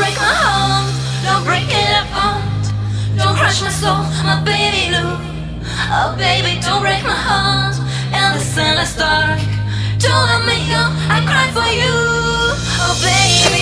break my home, don't break it apart. Don't crush my soul, my baby Lou. Oh baby, don't break my heart. And the sun is dark. Don't let me go, I cry for you. Oh baby.